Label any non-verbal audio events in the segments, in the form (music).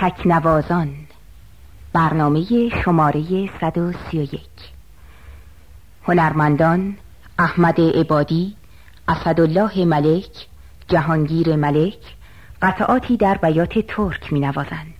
تکنوازان. برنامه شماره 131 هنرمندان احمد عبادی اسدالله ملک جهانگیر ملک قطعاتی در بیات ترک می نوازند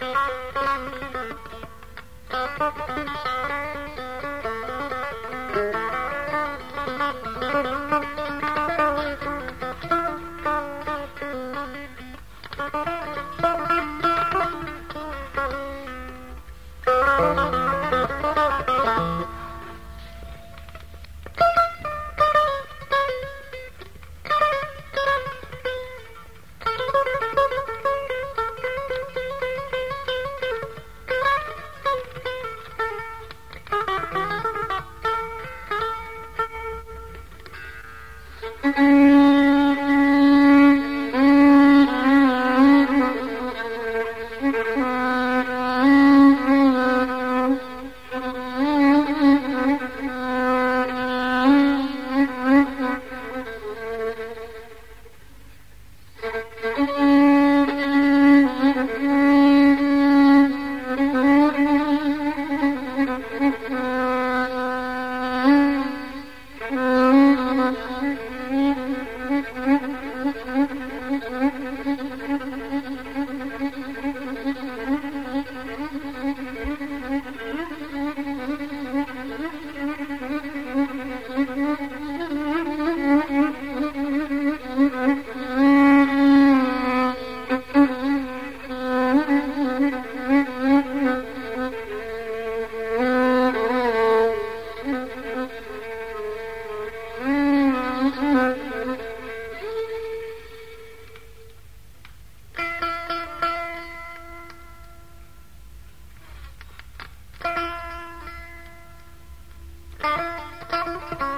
Thank you. Bye. (laughs)